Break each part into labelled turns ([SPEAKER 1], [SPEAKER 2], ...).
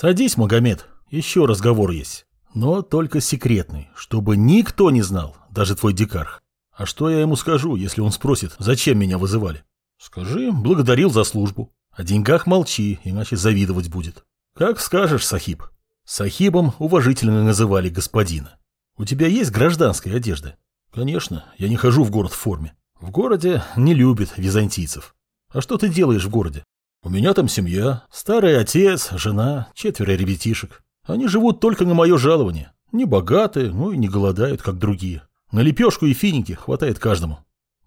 [SPEAKER 1] Садись, Магомед, еще разговор есть. Но только секретный, чтобы никто не знал, даже твой дикарх. А что я ему скажу, если он спросит, зачем меня вызывали? Скажи, благодарил за службу. О деньгах молчи, иначе завидовать будет. Как скажешь, Сахиб. Сахибом уважительно называли господина. У тебя есть гражданская одежда? Конечно, я не хожу в город в форме. В городе не любят византийцев. А что ты делаешь в городе? У меня там семья, старый отец, жена, четверо ребятишек. Они живут только на мое жалование. Не богатые, ну и не голодают, как другие. На лепешку и финики хватает каждому.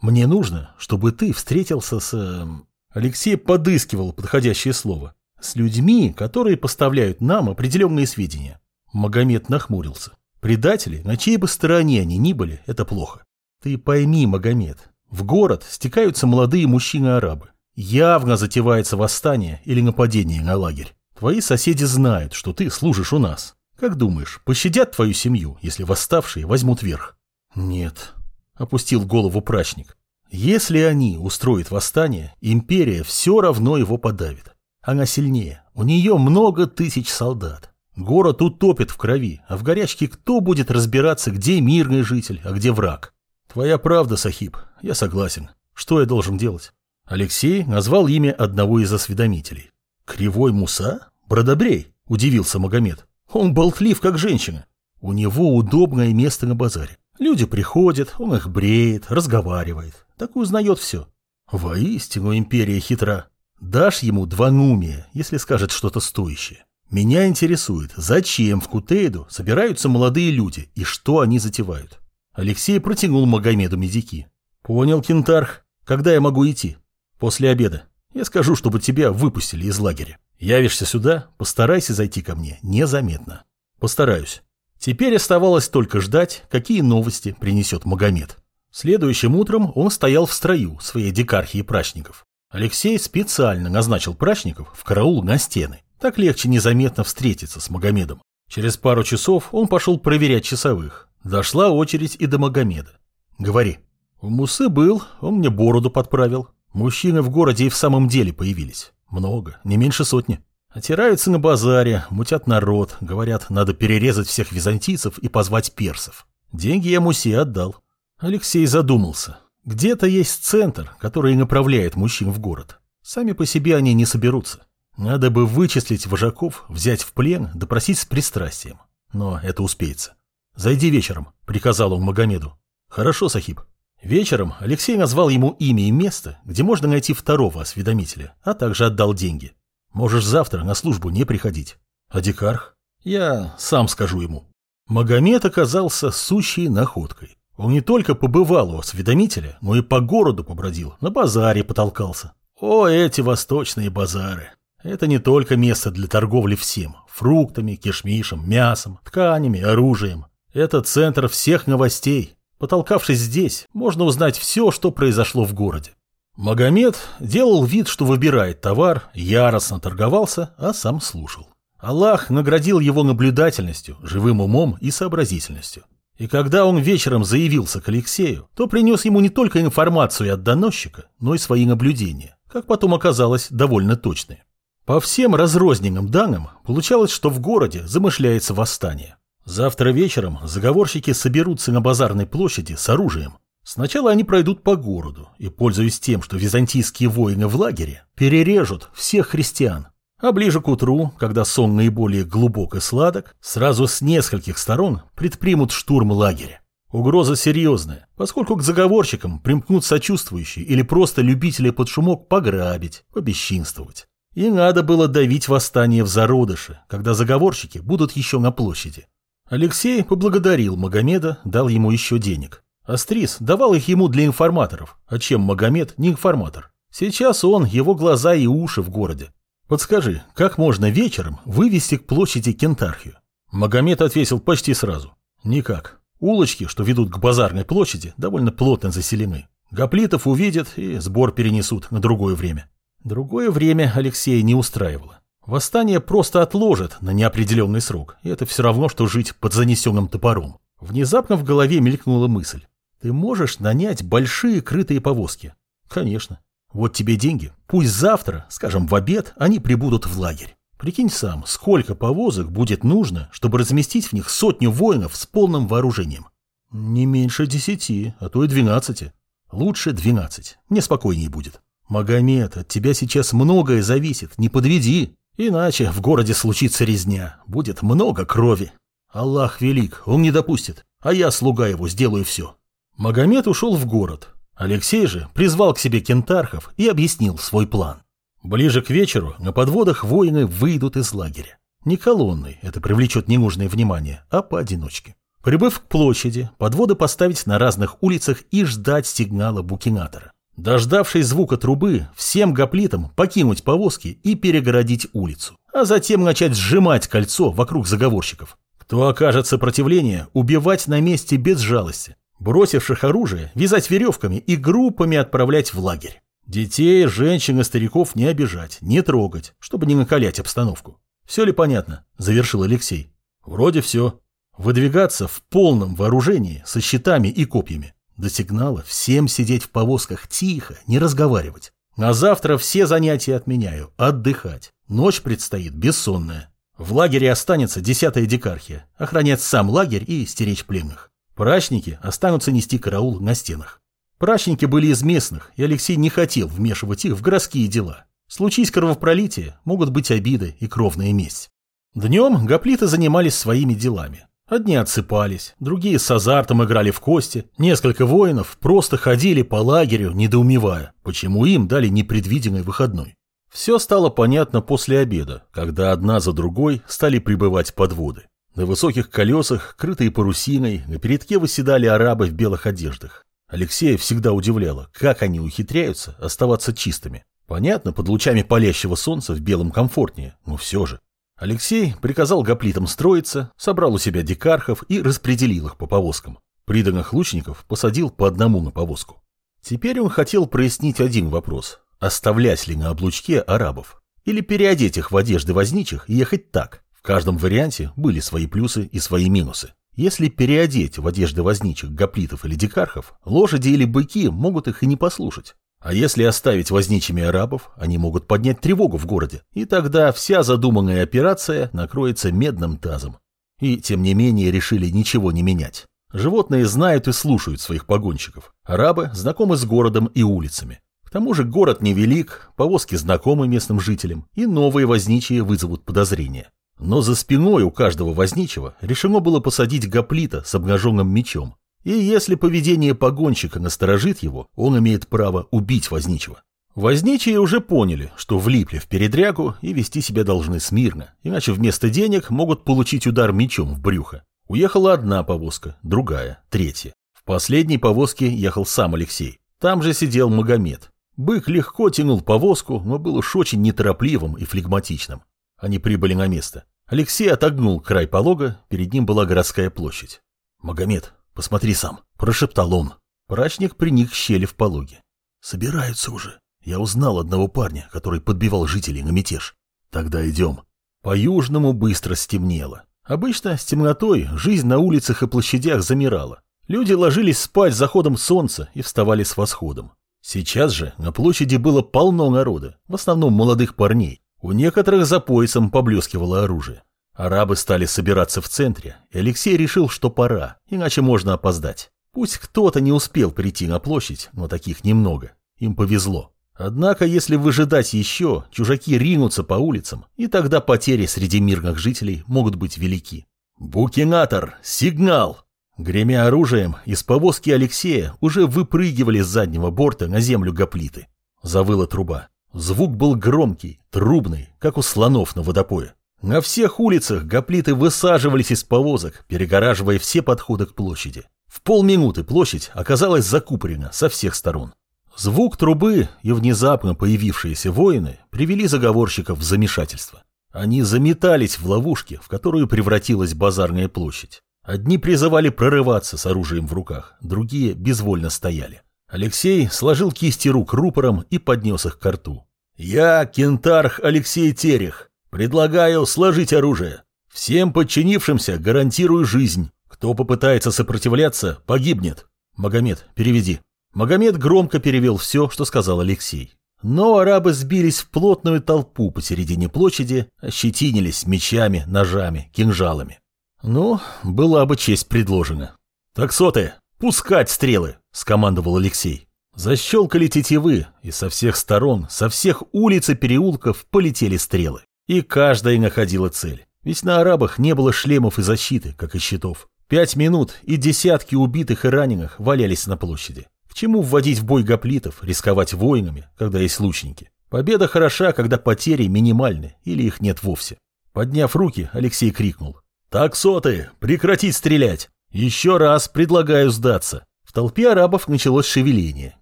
[SPEAKER 1] Мне нужно, чтобы ты встретился с... Эм, Алексей подыскивал подходящее слово. С людьми, которые поставляют нам определенные сведения. Магомед нахмурился. Предатели, на чьей бы стороне они ни были, это плохо. Ты пойми, Магомед, в город стекаются молодые мужчины-арабы. Явно затевается восстание или нападение на лагерь. Твои соседи знают, что ты служишь у нас. Как думаешь, пощадят твою семью, если восставшие возьмут верх? Нет, опустил голову прачник. Если они устроят восстание, империя все равно его подавит. Она сильнее, у нее много тысяч солдат. Город утопит в крови, а в горячке кто будет разбираться, где мирный житель, а где враг? Твоя правда, Сахиб, я согласен. Что я должен делать? Алексей назвал имя одного из осведомителей. Кривой Муса? Бродобрей? Удивился Магомед. Он болтлив, как женщина. У него удобное место на базаре. Люди приходят, он их бреет, разговаривает. Так узнает все. Воистину империя хитра. Дашь ему два нумия, если скажет что-то стоящее. Меня интересует, зачем в Кутейду собираются молодые люди и что они затевают. Алексей протянул Магомеду медики. Понял, Кентарх. Когда я могу идти? После обеда. Я скажу, чтобы тебя выпустили из лагеря. Явишься сюда, постарайся зайти ко мне незаметно. Постараюсь. Теперь оставалось только ждать, какие новости принесет Магомед. Следующим утром он стоял в строю своей дикархии прачников. Алексей специально назначил прачников в караул на стены. Так легче незаметно встретиться с Магомедом. Через пару часов он пошел проверять часовых. Дошла очередь и до Магомеда. «Говори». «У Мусы был, он мне бороду подправил. Мужчины в городе и в самом деле появились. Много, не меньше сотни. Отираются на базаре, мутят народ, говорят, надо перерезать всех византийцев и позвать персов. Деньги я Мусе отдал». Алексей задумался. Где-то есть центр, который направляет мужчин в город. Сами по себе они не соберутся. Надо бы вычислить вожаков, взять в плен, допросить с пристрастием. Но это успеется. «Зайди вечером», — приказал он Магомеду. «Хорошо, Сахиб». Вечером Алексей назвал ему имя и место, где можно найти второго осведомителя, а также отдал деньги. «Можешь завтра на службу не приходить». «А Дикарх?» «Я сам скажу ему». Магомед оказался сущей находкой. Он не только побывал у осведомителя, но и по городу побродил, на базаре потолкался. О, эти восточные базары! Это не только место для торговли всем – фруктами, кишмишем, мясом, тканями, оружием. Это центр всех новостей. Потолкавшись здесь, можно узнать все, что произошло в городе. Магомед делал вид, что выбирает товар, яростно торговался, а сам слушал. Аллах наградил его наблюдательностью, живым умом и сообразительностью. И когда он вечером заявился к Алексею, то принес ему не только информацию от доносчика, но и свои наблюдения, как потом оказалось, довольно точные. По всем разрозненным данным, получалось, что в городе замышляется восстание. Завтра вечером заговорщики соберутся на базарной площади с оружием. Сначала они пройдут по городу и, пользуясь тем, что византийские воины в лагере, перережут всех христиан. А ближе к утру, когда сон наиболее глубок и сладок, сразу с нескольких сторон предпримут штурм лагеря. Угроза серьезная, поскольку к заговорщикам примкнут сочувствующие или просто любители под шумок пограбить, побесчинствовать. И надо было давить восстание в зародыше, когда заговорщики будут еще на площади. Алексей поблагодарил Магомеда, дал ему еще денег. Астрис давал их ему для информаторов, а чем Магомед не информатор. Сейчас он, его глаза и уши в городе. Подскажи, как можно вечером вывести к площади Кентархию? Магомед ответил почти сразу. Никак. Улочки, что ведут к базарной площади, довольно плотно заселены. Гоплитов увидят и сбор перенесут на другое время. Другое время Алексея не устраивало. Восстание просто отложат на неопределенный срок, и это все равно, что жить под занесенным топором. Внезапно в голове мелькнула мысль. Ты можешь нанять большие крытые повозки? Конечно. Вот тебе деньги. Пусть завтра, скажем, в обед, они прибудут в лагерь. Прикинь сам, сколько повозок будет нужно, чтобы разместить в них сотню воинов с полным вооружением? Не меньше десяти, а то и двенадцати. Лучше двенадцать, мне спокойнее будет. Магомед, от тебя сейчас многое зависит, не подведи. Иначе в городе случится резня, будет много крови. Аллах велик, он не допустит, а я, слуга его, сделаю все. Магомед ушел в город. Алексей же призвал к себе кентархов и объяснил свой план. Ближе к вечеру на подводах воины выйдут из лагеря. Не колонной, это привлечет ненужное внимание, а поодиночке. Прибыв к площади, подводы поставить на разных улицах и ждать сигнала букинатора. Дождавшись звука трубы, всем гоплитам покинуть повозки и перегородить улицу, а затем начать сжимать кольцо вокруг заговорщиков. Кто окажет сопротивление, убивать на месте без жалости. Бросивших оружие, вязать веревками и группами отправлять в лагерь. Детей, женщин и стариков не обижать, не трогать, чтобы не накалять обстановку. Все ли понятно? Завершил Алексей. Вроде все. Выдвигаться в полном вооружении со щитами и копьями. До сигнала всем сидеть в повозках тихо, не разговаривать. На завтра все занятия отменяю, отдыхать. Ночь предстоит бессонная. В лагере останется десятая дикархия, охранять сам лагерь и стеречь пленных. Прачники останутся нести караул на стенах. Прачники были из местных, и Алексей не хотел вмешивать их в городские дела. Случись кровопролитие, могут быть обиды и кровная месть. Днем гоплиты занимались своими делами. Одни отсыпались, другие с азартом играли в кости, несколько воинов просто ходили по лагерю, недоумевая, почему им дали непредвиденный выходной. Все стало понятно после обеда, когда одна за другой стали прибывать подводы. На высоких колесах, крытые парусиной, на передке выседали арабы в белых одеждах. Алексея всегда удивляло, как они ухитряются оставаться чистыми. Понятно, под лучами палящего солнца в белом комфортнее, но все же. Алексей приказал гоплитам строиться, собрал у себя дикархов и распределил их по повозкам. Приданных лучников посадил по одному на повозку. Теперь он хотел прояснить один вопрос. Оставлять ли на облучке арабов? Или переодеть их в одежды возничих и ехать так? В каждом варианте были свои плюсы и свои минусы. Если переодеть в одежды возничих гоплитов или дикархов, лошади или быки могут их и не послушать. А если оставить возничими арабов, они могут поднять тревогу в городе, и тогда вся задуманная операция накроется медным тазом. И, тем не менее, решили ничего не менять. Животные знают и слушают своих погонщиков. Арабы знакомы с городом и улицами. К тому же город невелик, повозки знакомы местным жителям, и новые возничие вызовут подозрения. Но за спиной у каждого возничего решено было посадить гоплита с обнаженным мечом, и если поведение погонщика насторожит его, он имеет право убить возничего. Возничие уже поняли, что влипли в передрягу и вести себя должны смирно, иначе вместо денег могут получить удар мечом в брюхо. Уехала одна повозка, другая, третья. В последней повозке ехал сам Алексей. Там же сидел Магомед. Бык легко тянул повозку, но был уж очень неторопливым и флегматичным. Они прибыли на место. Алексей отогнул край полога, перед ним была городская площадь. «Магомед, Посмотри сам, прошептал он. Прачник приник к щели в пологе. Собираются уже. Я узнал одного парня, который подбивал жителей на мятеж. Тогда идем. По-южному быстро стемнело. Обычно с темнотой жизнь на улицах и площадях замирала. Люди ложились спать с заходом солнца и вставали с восходом. Сейчас же на площади было полно народа, в основном молодых парней. У некоторых за поясом поблескивало оружие. Арабы стали собираться в центре, и Алексей решил, что пора, иначе можно опоздать. Пусть кто-то не успел прийти на площадь, но таких немного. Им повезло. Однако, если выжидать еще, чужаки ринутся по улицам, и тогда потери среди мирных жителей могут быть велики. «Букинатор! Сигнал!» Гремя оружием, из повозки Алексея уже выпрыгивали с заднего борта на землю гоплиты. Завыла труба. Звук был громкий, трубный, как у слонов на водопое. На всех улицах гоплиты высаживались из повозок, перегораживая все подходы к площади. В полминуты площадь оказалась закупорена со всех сторон. Звук трубы и внезапно появившиеся воины привели заговорщиков в замешательство. Они заметались в ловушке, в которую превратилась базарная площадь. Одни призывали прорываться с оружием в руках, другие безвольно стояли. Алексей сложил кисти рук рупором и поднес их к рту. «Я кентарх Алексей Терех, Предлагаю сложить оружие. Всем подчинившимся гарантирую жизнь. Кто попытается сопротивляться, погибнет. Магомед, переведи. Магомед громко перевел все, что сказал Алексей. Но арабы сбились в плотную толпу посередине площади, ощетинились мечами, ножами, кинжалами. Ну, была бы честь предложена. «Так соты, пускать стрелы!» – скомандовал Алексей. Защелкали тетивы, и со всех сторон, со всех улиц и переулков полетели стрелы. И каждая находила цель. Ведь на арабах не было шлемов и защиты, как и щитов. Пять минут, и десятки убитых и раненых валялись на площади. К чему вводить в бой гоплитов, рисковать воинами, когда есть лучники? Победа хороша, когда потери минимальны или их нет вовсе. Подняв руки, Алексей крикнул. «Так, соты, прекратить стрелять! Еще раз предлагаю сдаться!» В толпе арабов началось шевеление,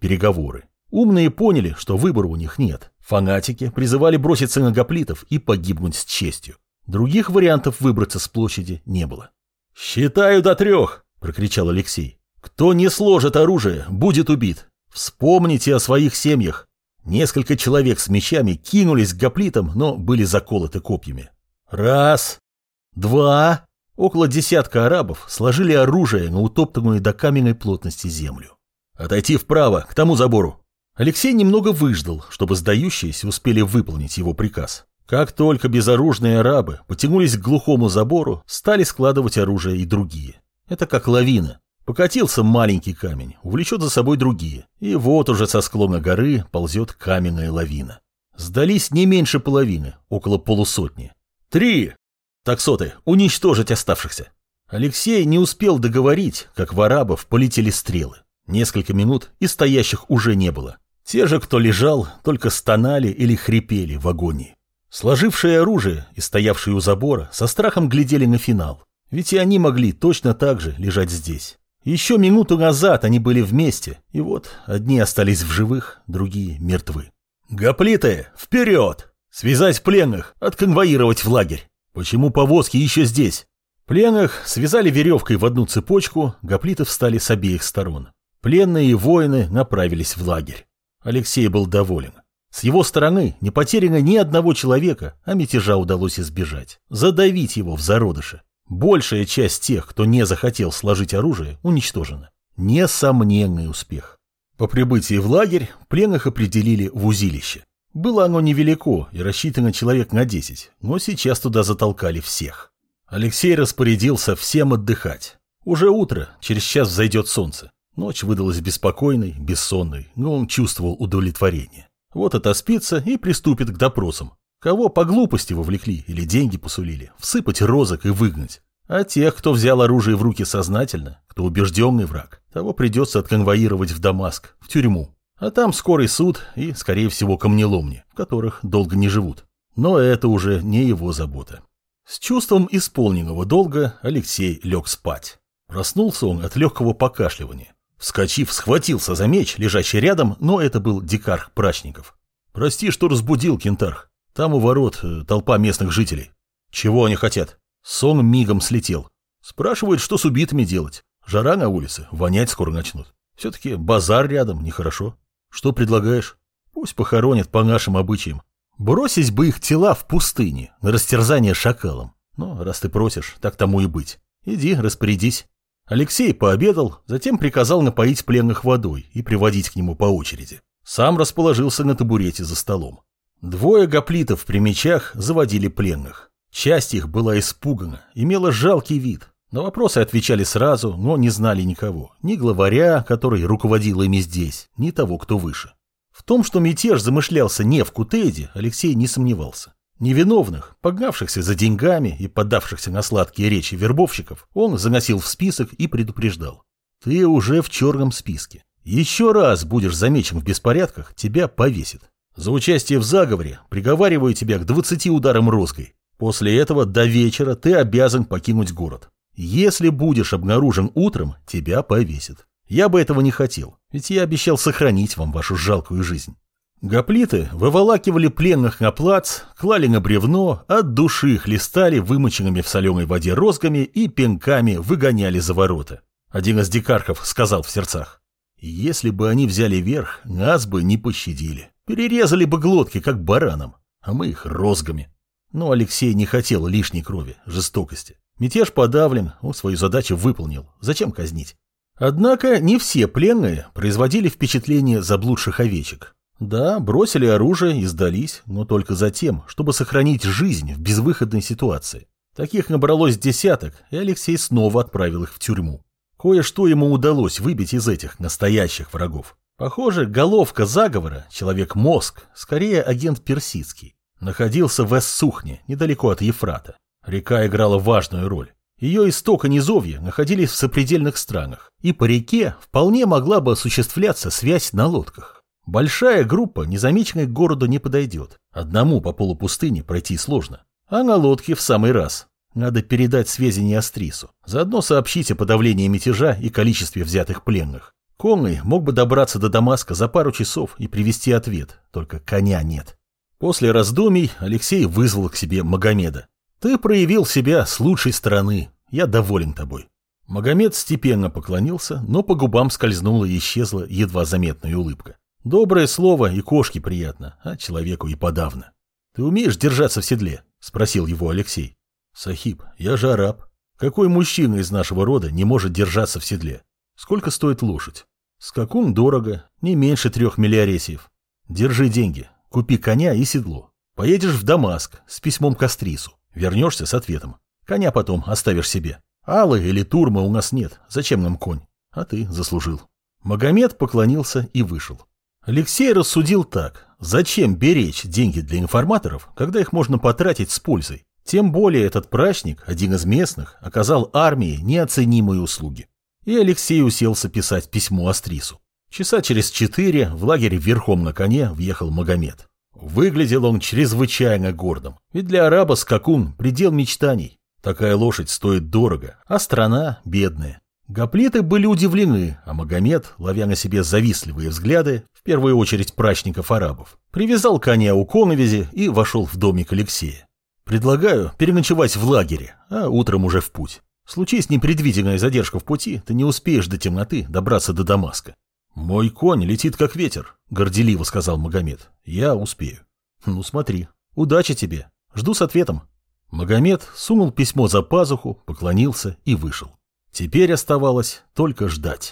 [SPEAKER 1] переговоры. Умные поняли, что выбора у них нет. Фанатики призывали броситься на гоплитов и погибнуть с честью. Других вариантов выбраться с площади не было. «Считаю до трех!» – прокричал Алексей. «Кто не сложит оружие, будет убит. Вспомните о своих семьях». Несколько человек с мечами кинулись к гоплитам, но были заколоты копьями. «Раз! Два!» Около десятка арабов сложили оружие на утоптанную до каменной плотности землю. «Отойти вправо, к тому забору!» Алексей немного выждал, чтобы сдающиеся успели выполнить его приказ. Как только безоружные арабы потянулись к глухому забору, стали складывать оружие и другие. Это как лавина. Покатился маленький камень, увлечет за собой другие. И вот уже со склона горы ползет каменная лавина. Сдались не меньше половины, около полусотни. «Три!» Таксоты, уничтожить оставшихся. Алексей не успел договорить, как в арабов полетели стрелы. Несколько минут и стоящих уже не было. Те же, кто лежал, только стонали или хрипели в агонии. Сложившие оружие и стоявшие у забора со страхом глядели на финал. Ведь и они могли точно так же лежать здесь. Еще минуту назад они были вместе, и вот одни остались в живых, другие мертвы. «Гоплиты, вперед! Связать пленных, отконвоировать в лагерь!» Почему повозки еще здесь? Пленных связали веревкой в одну цепочку, гоплиты встали с обеих сторон. Пленные и воины направились в лагерь. Алексей был доволен. С его стороны не потеряно ни одного человека, а мятежа удалось избежать. Задавить его в зародыше. Большая часть тех, кто не захотел сложить оружие, уничтожена. Несомненный успех. По прибытии в лагерь пленных определили в узилище. Было оно невелико и рассчитано человек на десять, но сейчас туда затолкали всех. Алексей распорядился всем отдыхать. Уже утро, через час взойдет солнце. Ночь выдалась беспокойной, бессонной, но он чувствовал удовлетворение. Вот это спится и приступит к допросам. Кого по глупости вовлекли или деньги посулили, всыпать розок и выгнать. А тех, кто взял оружие в руки сознательно, кто убежденный враг, того придется отконвоировать в Дамаск, в тюрьму. А там скорый суд и, скорее всего, камнеломни, в которых долго не живут. Но это уже не его забота. С чувством исполненного долга Алексей лег спать. Проснулся он от легкого покашливания. Вскочив, схватился за меч, лежащий рядом, но это был дикарх Прачников. «Прости, что разбудил, кентарх. Там у ворот э, толпа местных жителей. Чего они хотят?» Сон мигом слетел. Спрашивают, что с убитыми делать. Жара на улице, вонять скоро начнут. Все-таки базар рядом, нехорошо. Что предлагаешь? Пусть похоронят по нашим обычаям. Бросить бы их тела в пустыне, на растерзание шакалом. Но раз ты просишь, так тому и быть. Иди, распорядись. Алексей пообедал, затем приказал напоить пленных водой и приводить к нему по очереди. Сам расположился на табурете за столом. Двое гоплитов при мечах заводили пленных. Часть их была испугана, имела жалкий вид. На вопросы отвечали сразу, но не знали никого. Ни главаря, который руководил ими здесь, ни того, кто выше. В том, что мятеж замышлялся не в Кутейде, Алексей не сомневался. Невиновных, погнавшихся за деньгами и поддавшихся на сладкие речи вербовщиков, он заносил в список и предупреждал. «Ты уже в черном списке. Еще раз будешь замечен в беспорядках, тебя повесят. За участие в заговоре приговариваю тебя к 20 ударам розгой. После этого до вечера ты обязан покинуть город. Если будешь обнаружен утром, тебя повесят. Я бы этого не хотел, ведь я обещал сохранить вам вашу жалкую жизнь. Гоплиты выволакивали пленных на плац, клали на бревно, от души хлестали вымоченными в соленой воде розгами и пинками выгоняли за ворота. Один из дикархов сказал в сердцах, «Если бы они взяли верх, нас бы не пощадили. Перерезали бы глотки, как баранам, а мы их розгами». Но Алексей не хотел лишней крови, жестокости. Мятеж подавлен, он свою задачу выполнил. Зачем казнить? Однако не все пленные производили впечатление заблудших овечек. Да, бросили оружие и сдались, но только за тем, чтобы сохранить жизнь в безвыходной ситуации. Таких набралось десяток, и Алексей снова отправил их в тюрьму. Кое-что ему удалось выбить из этих настоящих врагов. Похоже, головка заговора, человек-мозг, скорее агент персидский, находился в Эссухне, недалеко от Ефрата. Река играла важную роль. Ее исток и низовье находились в сопредельных странах, и по реке вполне могла бы осуществляться связь на лодках. Большая группа незамеченной к городу не подойдет. Одному по полупустыне пройти сложно. А на лодке в самый раз. Надо передать сведения Астрису. Заодно сообщить о подавлении мятежа и количестве взятых пленных. Конный мог бы добраться до Дамаска за пару часов и привести ответ, только коня нет. После раздумий Алексей вызвал к себе Магомеда. «Ты проявил себя с лучшей стороны. Я доволен тобой». Магомед степенно поклонился, но по губам скользнула и исчезла едва заметная улыбка. Доброе слово и кошке приятно, а человеку и подавно. «Ты умеешь держаться в седле?» – спросил его Алексей. «Сахиб, я же араб. Какой мужчина из нашего рода не может держаться в седле? Сколько стоит лошадь? Скакун дорого, не меньше трех миллиаресиев. Держи деньги, купи коня и седло. Поедешь в Дамаск с письмом к Астрису. Вернешься с ответом. Коня потом оставишь себе. Аллы или турма у нас нет. Зачем нам конь? А ты заслужил. Магомед поклонился и вышел. Алексей рассудил так. Зачем беречь деньги для информаторов, когда их можно потратить с пользой? Тем более этот прачник, один из местных, оказал армии неоценимые услуги. И Алексей уселся писать письмо Астрису. Часа через четыре в лагере верхом на коне въехал Магомед. Выглядел он чрезвычайно гордым, ведь для араба скакун – предел мечтаний. Такая лошадь стоит дорого, а страна бедная. Гоплиты были удивлены, а Магомед, ловя на себе завистливые взгляды, в первую очередь прачников арабов, привязал коня у коновизи и вошел в домик Алексея. «Предлагаю переночевать в лагере, а утром уже в путь. Случись непредвиденная задержка в пути, ты не успеешь до темноты добраться до Дамаска. «Мой конь летит как ветер», — горделиво сказал Магомед. «Я успею». «Ну смотри. Удачи тебе. Жду с ответом». Магомед сунул письмо за пазуху, поклонился и вышел. Теперь оставалось только ждать.